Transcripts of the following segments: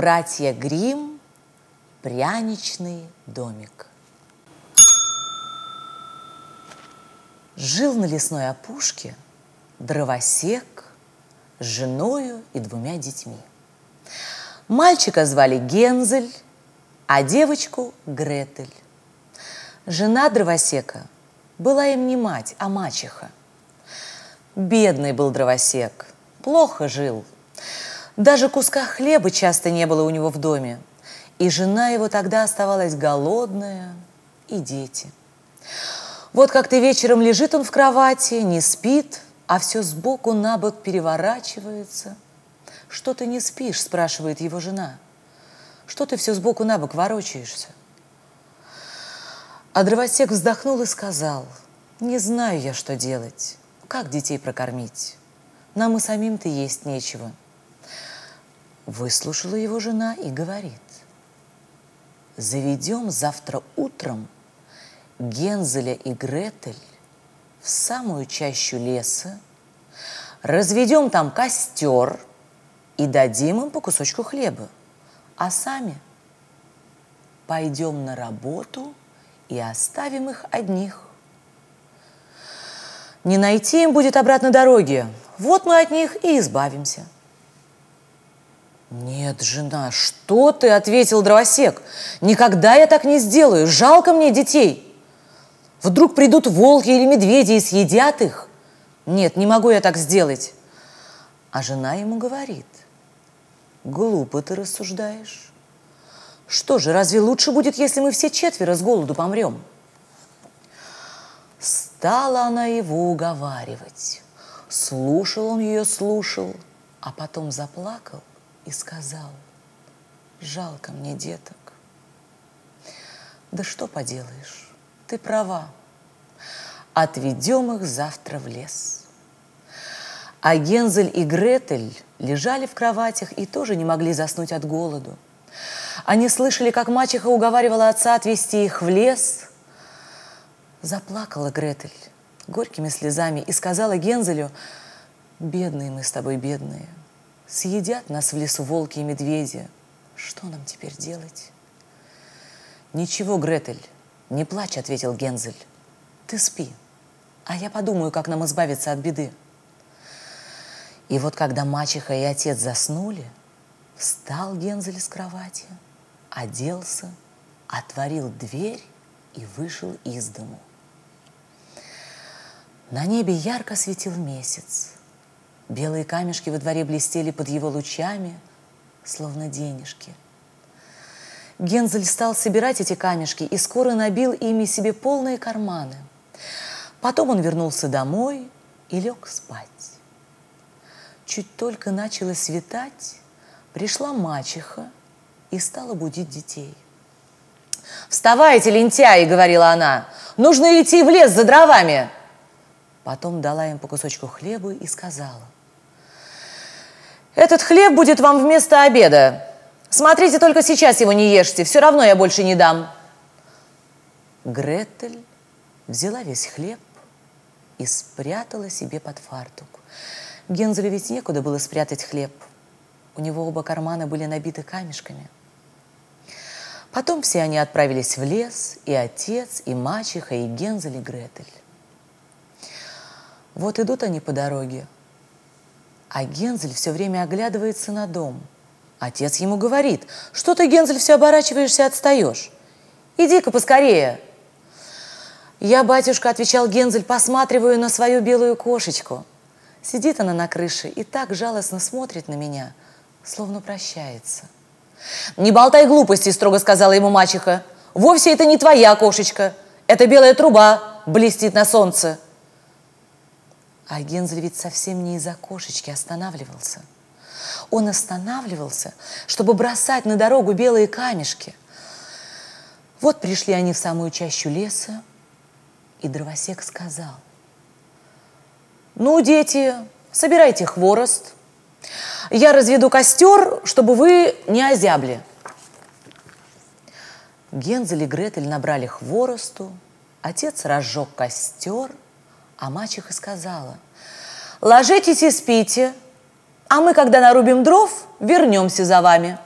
Братья Грим, пряничный домик. Жил на лесной опушке дровосек с женою и двумя детьми. Мальчика звали Гензель, а девочку Гретель. Жена дровосека была им не мать, а мачеха. Бедный был дровосек, плохо жил. Даже куска хлеба часто не было у него в доме. И жена его тогда оставалась голодная, и дети. Вот как-то вечером лежит он в кровати, не спит, а все сбоку на бок переворачивается. «Что ты не спишь?» – спрашивает его жена. «Что ты все сбоку на бок ворочаешься?» А дровосек вздохнул и сказал, «Не знаю я, что делать. Как детей прокормить? Нам и самим-то есть нечего». Выслушала его жена и говорит, «Заведем завтра утром Гензеля и Гретель в самую чащу леса, разведем там костер и дадим им по кусочку хлеба, а сами пойдем на работу и оставим их одних. Не найти им будет обратно дороги, вот мы от них и избавимся. «Нет, жена, что ты?» – ответил дровосек. «Никогда я так не сделаю, жалко мне детей!» Вдруг придут волки или медведи и съедят их? Нет, не могу я так сделать. А жена ему говорит, глупо ты рассуждаешь. Что же, разве лучше будет, если мы все четверо с голоду помрем? Стала она его уговаривать. Слушал он ее, слушал, а потом заплакал и сказал, жалко мне деток. Да что поделаешь, ты права. Отведем их завтра в лес. А Гензель и Гретель лежали в кроватях и тоже не могли заснуть от голоду. Они слышали, как мачеха уговаривала отца отвезти их в лес. Заплакала Гретель горькими слезами и сказала Гензелю, «Бедные мы с тобой, бедные, съедят нас в лесу волки и медведи. Что нам теперь делать?» «Ничего, Гретель, «Не плачь», — ответил Гензель. «Ты спи, а я подумаю, как нам избавиться от беды». И вот когда мачеха и отец заснули, встал Гензель с кровати, оделся, отворил дверь и вышел из дому. На небе ярко светил месяц. Белые камешки во дворе блестели под его лучами, словно денежки – Гензель стал собирать эти камешки и скоро набил ими себе полные карманы. Потом он вернулся домой и лег спать. Чуть только начало светать, пришла мачеха и стала будить детей. «Вставайте, лентяи!» — говорила она. «Нужно идти в лес за дровами!» Потом дала им по кусочку хлеба и сказала. «Этот хлеб будет вам вместо обеда. Смотрите, только сейчас его не ешьте, все равно я больше не дам. Гретель взяла весь хлеб и спрятала себе под фартук. Гензелю ведь некуда было спрятать хлеб. У него оба кармана были набиты камешками. Потом все они отправились в лес, и отец, и мачеха, и Гензель, и Гретель. Вот идут они по дороге, а Гензель все время оглядывается на дом – Отец ему говорит, что ты, Гензель, все оборачиваешься и отстаешь. Иди-ка поскорее. Я, батюшка, отвечал Гензель, посматриваю на свою белую кошечку. Сидит она на крыше и так жалостно смотрит на меня, словно прощается. «Не болтай глупости», — строго сказала ему мачеха. «Вовсе это не твоя кошечка. Это белая труба блестит на солнце». А Гензель ведь совсем не из-за кошечки останавливался — он останавливался, чтобы бросать на дорогу белые камешки. Вот пришли они в самую чащу леса, и дровосек сказал, «Ну, дети, собирайте хворост. Я разведу костер, чтобы вы не озябли». Гензель и Гретель набрали хворосту, отец разжег костер, а мачеха сказала, «Ложитесь и спите, а мы, когда нарубим дров, вернемся за вами.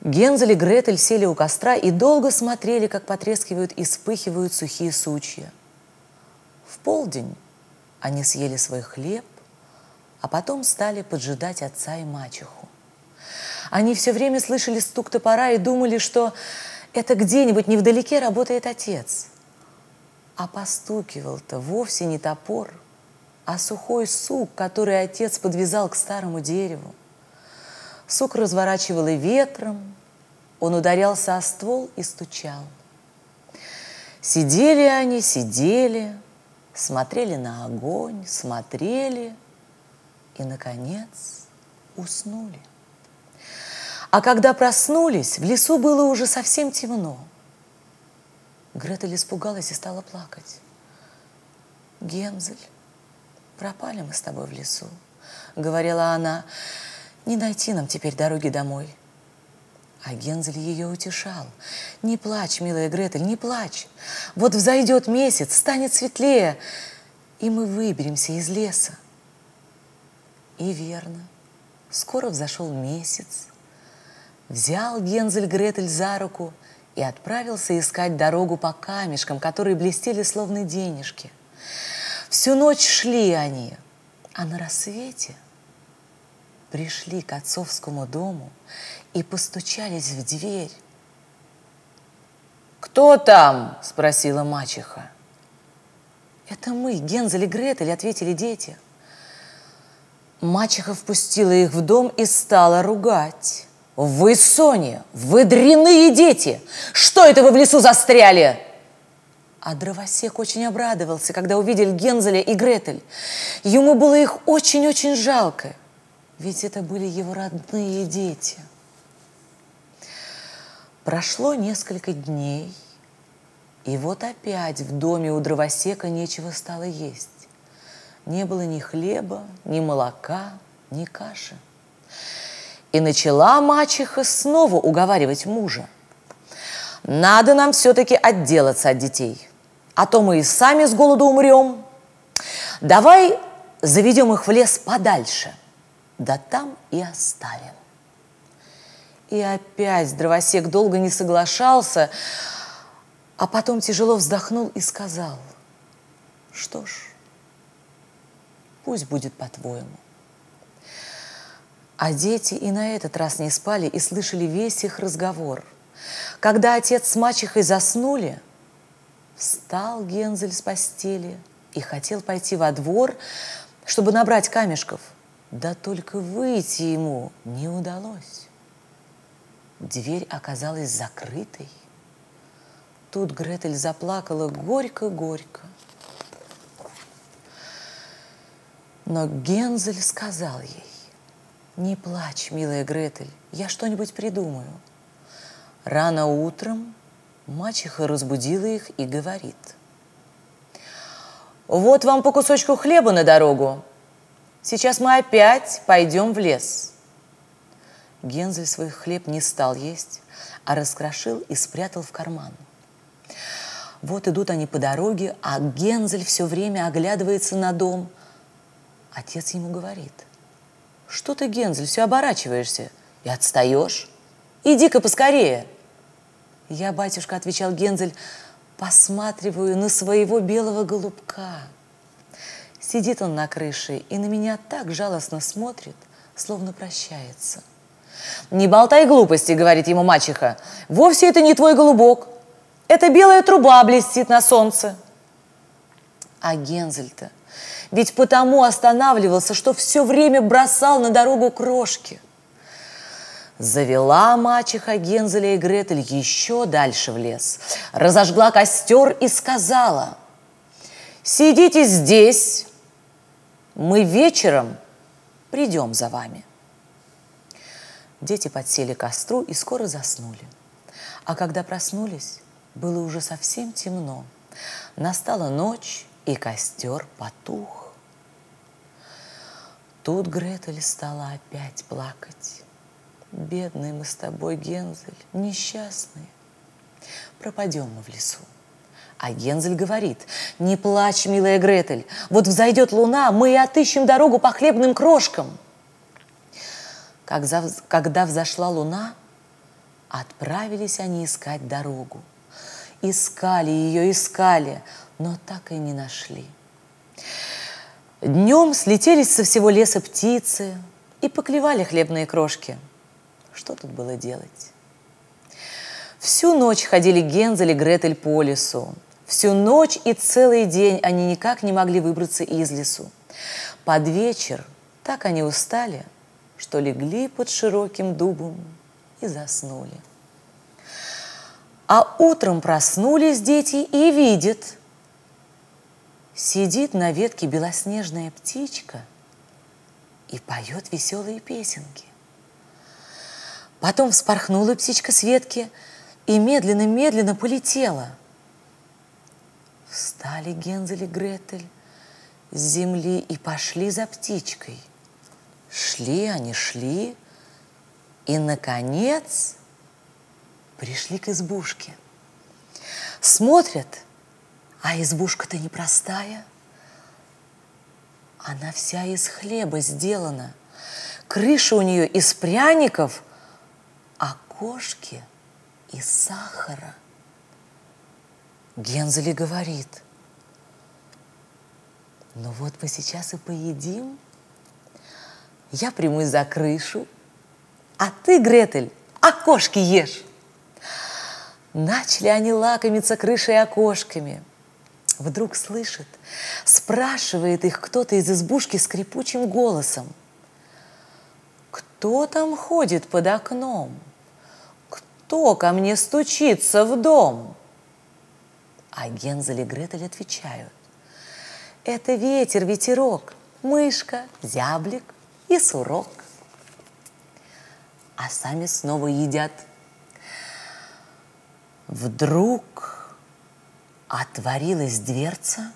Гензель и Гретель сели у костра и долго смотрели, как потрескивают и вспыхивают сухие сучья. В полдень они съели свой хлеб, а потом стали поджидать отца и мачеху. Они все время слышали стук топора и думали, что это где-нибудь невдалеке работает отец. А постукивал-то вовсе не топор, а сухой сук, который отец подвязал к старому дереву. Сук разворачивало ветром, он ударялся о ствол и стучал. Сидели они, сидели, смотрели на огонь, смотрели и, наконец, уснули. А когда проснулись, в лесу было уже совсем темно. Гретель испугалась и стала плакать. «Гензель, пропали мы с тобой в лесу», — говорила она. Не найти нам теперь дороги домой. А Гензель ее утешал. Не плачь, милая Гретель, не плачь. Вот взойдет месяц, станет светлее, и мы выберемся из леса. И верно, скоро взошел месяц. Взял Гензель Гретель за руку и отправился искать дорогу по камешкам, которые блестели словно денежки. Всю ночь шли они, а на рассвете – пришли к отцовскому дому и постучались в дверь. «Кто там?» – спросила мачеха. «Это мы, Гензель и Гретель», – ответили дети. Мачеха впустила их в дом и стала ругать. «Вы, Соня, вы дряные дети! Что это вы в лесу застряли?» А дровосек очень обрадовался, когда увидел Гензеля и Гретель. Ему было их очень-очень жалко. Ведь это были его родные дети. Прошло несколько дней, и вот опять в доме у дровосека нечего стало есть. Не было ни хлеба, ни молока, ни каши. И начала мачеха снова уговаривать мужа. Надо нам все-таки отделаться от детей, а то мы и сами с голоду умрем. Давай заведем их в лес подальше – да там и оставим. И опять дровосек долго не соглашался, а потом тяжело вздохнул и сказал, что ж, пусть будет по-твоему. А дети и на этот раз не спали и слышали весь их разговор. Когда отец с мачехой заснули, встал Гензель с постели и хотел пойти во двор, чтобы набрать камешков – да только выйти ему не удалось. Дверь оказалась закрытой. Тут Гретель заплакала горько-горько. Но Гензель сказал ей, «Не плачь, милая Гретель, я что-нибудь придумаю». Рано утром мачеха разбудила их и говорит, «Вот вам по кусочку хлеба на дорогу, Сейчас мы опять пойдем в лес. Гензель свой хлеб не стал есть, а раскрошил и спрятал в карман. Вот идут они по дороге, а Гензель все время оглядывается на дом. Отец ему говорит, что ты, Гензель, все оборачиваешься и отстаешь? Иди-ка поскорее. Я, батюшка, отвечал Гензель, посматриваю на своего белого голубка – Сидит он на крыше и на меня так жалостно смотрит, словно прощается. «Не болтай глупости», — говорит ему мачеха. «Вовсе это не твой голубок. Это белая труба блестит на солнце». А Гензель-то ведь потому останавливался, что все время бросал на дорогу крошки. Завела мачеха Гензеля и Гретель еще дальше в лес, разожгла костер и сказала, «Сидите здесь, мы вечером придем за вами. Дети подсели к костру и скоро заснули. А когда проснулись, было уже совсем темно. Настала ночь, и костер потух. Тут Гретель стала опять плакать. Бедные мы с тобой, Гензель, несчастные. Пропадем мы в лесу. А Гензель говорит, не плачь, милая Гретель, вот взойдет луна, мы и отыщем дорогу по хлебным крошкам. Когда взошла луна, Отправились они искать дорогу. Искали ее, искали, но так и не нашли. Днем слетелись со всего леса птицы и поклевали хлебные крошки. Что тут было делать? Всю ночь ходили Гензель и Гретель по лесу. Всю ночь и целый день они никак не могли выбраться из лесу. Под вечер так они устали, что легли под широким дубом и заснули. А утром проснулись дети и видят. Сидит на ветке белоснежная птичка и поет веселые песенки. Потом вспорхнула птичка с ветки – и медленно-медленно полетела. Встали Гензель и Гретель с земли и пошли за птичкой. Шли они, шли, и, наконец, пришли к избушке. Смотрят, а избушка-то непростая. Она вся из хлеба сделана. Крыша у нее из пряников, а кошки – и сахара. Гензели говорит, ну вот мы сейчас и поедим. Я примусь за крышу, а ты, Гретель, окошки ешь. Начали они лакомиться крышей и окошками. Вдруг слышит, спрашивает их кто-то из избушки скрипучим голосом. Кто там ходит под окном? кто ко мне стучится в дом? А Гензель и Гретель отвечают. Это ветер, ветерок, мышка, зяблик и сурок. А сами снова едят. Вдруг отворилась дверца,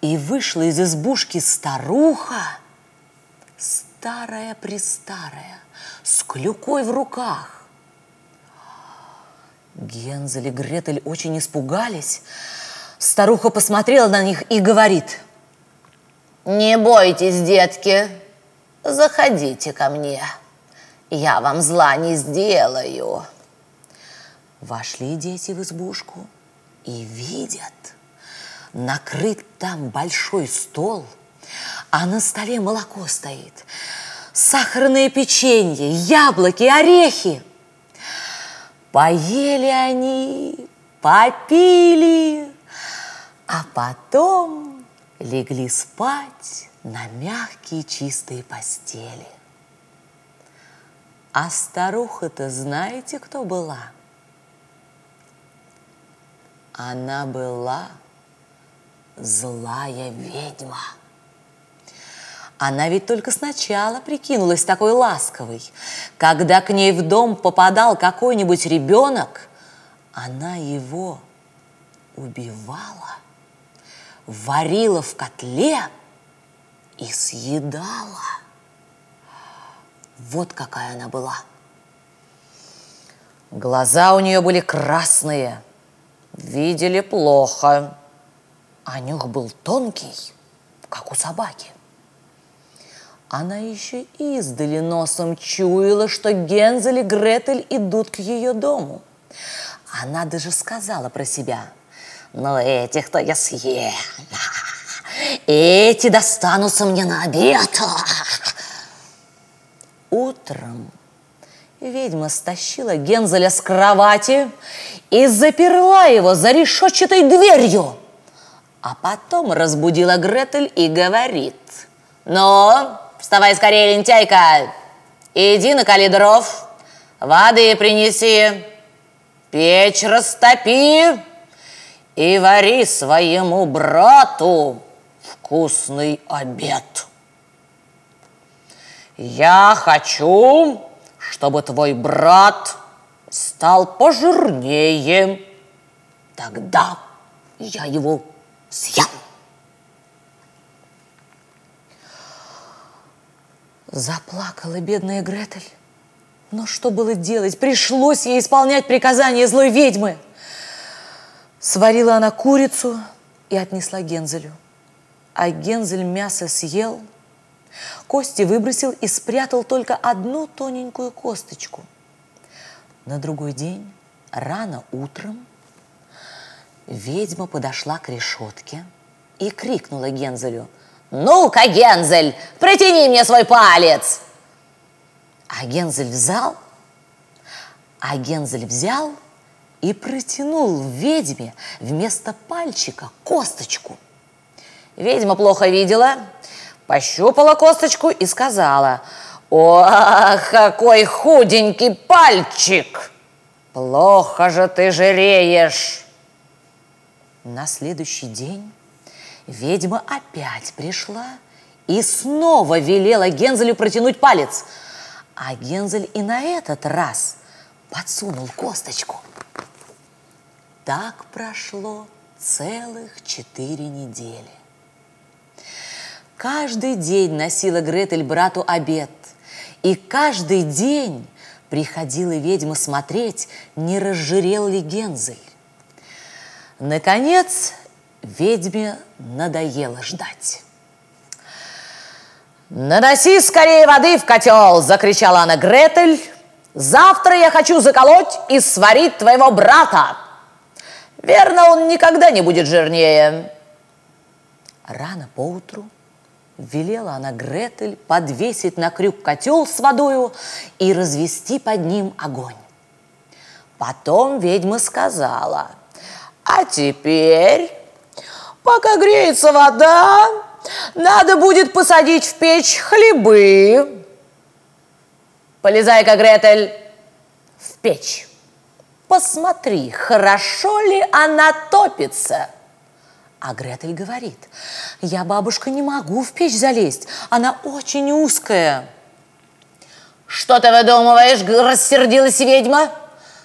и вышла из избушки старуха, старая-престарая, с клюкой в руках. Гензель и Гретель очень испугались. Старуха посмотрела на них и говорит. «Не бойтесь, детки, заходите ко мне, я вам зла не сделаю». Вошли дети в избушку и видят, накрыт там большой стол, а на столе молоко стоит, сахарное печенье, яблоки, орехи – Поели они, попили, а потом легли спать на мягкие чистые постели. А старуха-то знаете, кто была? Она была злая ведьма. Она ведь только сначала прикинулась такой ласковой. Когда к ней в дом попадал какой-нибудь ребенок, она его убивала, варила в котле и съедала. Вот какая она была. Глаза у нее были красные, видели плохо, а нюх был тонкий, как у собаки. Она еще издали носом чуяла, что Гензель и Гретель идут к ее дому. Она даже сказала про себя, но этих-то я съем. Эти достанутся мне на обед. Утром ведьма стащила Гензеля с кровати и заперла его за решетчатой дверью. А потом разбудила Гретель и говорит, «Ну, Вставай скорее, лентяйка! Иди накали дров, воды принеси, печь растопи и вари своему брату вкусный обед. Я хочу, чтобы твой брат стал пожирнее. Тогда я его съем. Заплакала бедная Гретель. Но что было делать? Пришлось ей исполнять приказания злой ведьмы. Сварила она курицу и отнесла Гензелю. А Гензель мясо съел, кости выбросил и спрятал только одну тоненькую косточку. На другой день, рано утром, ведьма подошла к решетке и крикнула Гензелю. «Ну-ка, Гензель, протяни мне свой палец!» А Гензель взял, а Гензель взял и протянул ведьме вместо пальчика косточку. Ведьма плохо видела, пощупала косточку и сказала, «О, какой худенький пальчик! Плохо же ты жиреешь!» На следующий день ведьма опять пришла и снова велела Гензелю протянуть палец. А Гензель и на этот раз подсунул косточку. Так прошло целых четыре недели. Каждый день носила Гретель брату обед, и каждый день приходила ведьма смотреть, не разжирел ли Гензель. Наконец, ведьме надоело ждать. «Наноси скорее воды в котел!» – закричала она Гретель. «Завтра я хочу заколоть и сварить твоего брата! Верно, он никогда не будет жирнее!» Рано поутру велела она Гретель подвесить на крюк котел с водою и развести под ним огонь. Потом ведьма сказала, а теперь, пока греется вода, надо будет посадить в печь хлебы. Полезай-ка, Гретель, в печь. Посмотри, хорошо ли она топится. А Гретель говорит, я, бабушка, не могу в печь залезть, она очень узкая. Что ты выдумываешь, рассердилась ведьма?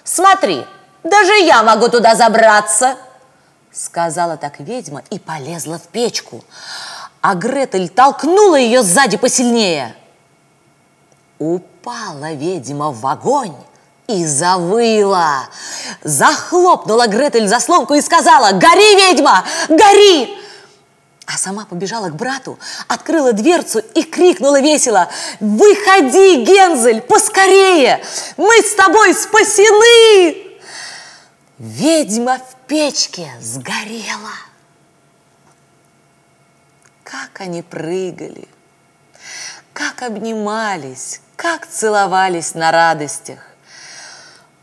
Смотри, даже я могу туда забраться. Сказала так ведьма и полезла в печку. А Гретель толкнула ее сзади посильнее. Упала ведьма в огонь и завыла. Захлопнула Гретель заслонку и сказала «Гори, ведьма, гори!» А сама побежала к брату, открыла дверцу и крикнула весело «Выходи, Гензель, поскорее! Мы с тобой спасены!» Ведьма в печке сгорела. Как они прыгали, как обнимались, как целовались на радостях.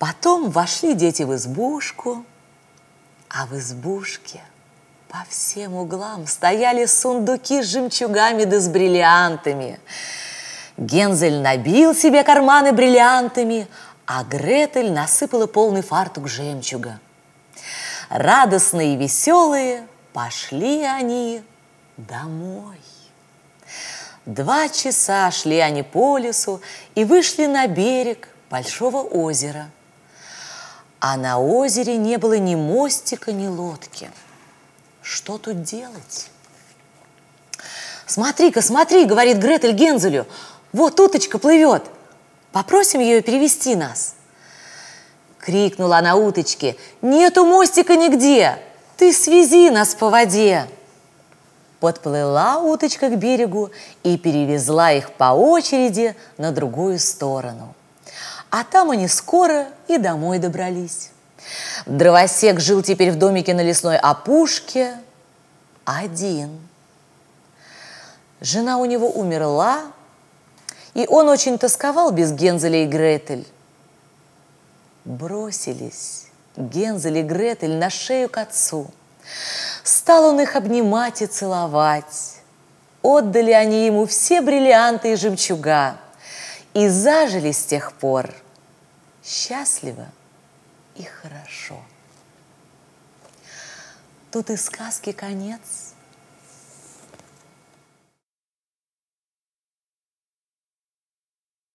Потом вошли дети в избушку, а в избушке по всем углам стояли сундуки с жемчугами да с бриллиантами. Гензель набил себе карманы бриллиантами, а Гретель насыпала полный фартук жемчуга. Радостные и веселые пошли они домой. Два часа шли они по лесу и вышли на берег большого озера. А на озере не было ни мостика, ни лодки. Что тут делать? «Смотри-ка, смотри!» — говорит Гретель Гензелю. «Вот уточка плывет!» Попросим ее перевести нас. Крикнула она уточке. Нету мостика нигде. Ты свези нас по воде. Подплыла уточка к берегу и перевезла их по очереди на другую сторону. А там они скоро и домой добрались. Дровосек жил теперь в домике на лесной опушке один. Жена у него умерла, и он очень тосковал без Гензеля и Гретель. Бросились Гензель и Гретель на шею к отцу. Стал он их обнимать и целовать. Отдали они ему все бриллианты и жемчуга. И зажили с тех пор счастливо и хорошо. Тут и сказки конец –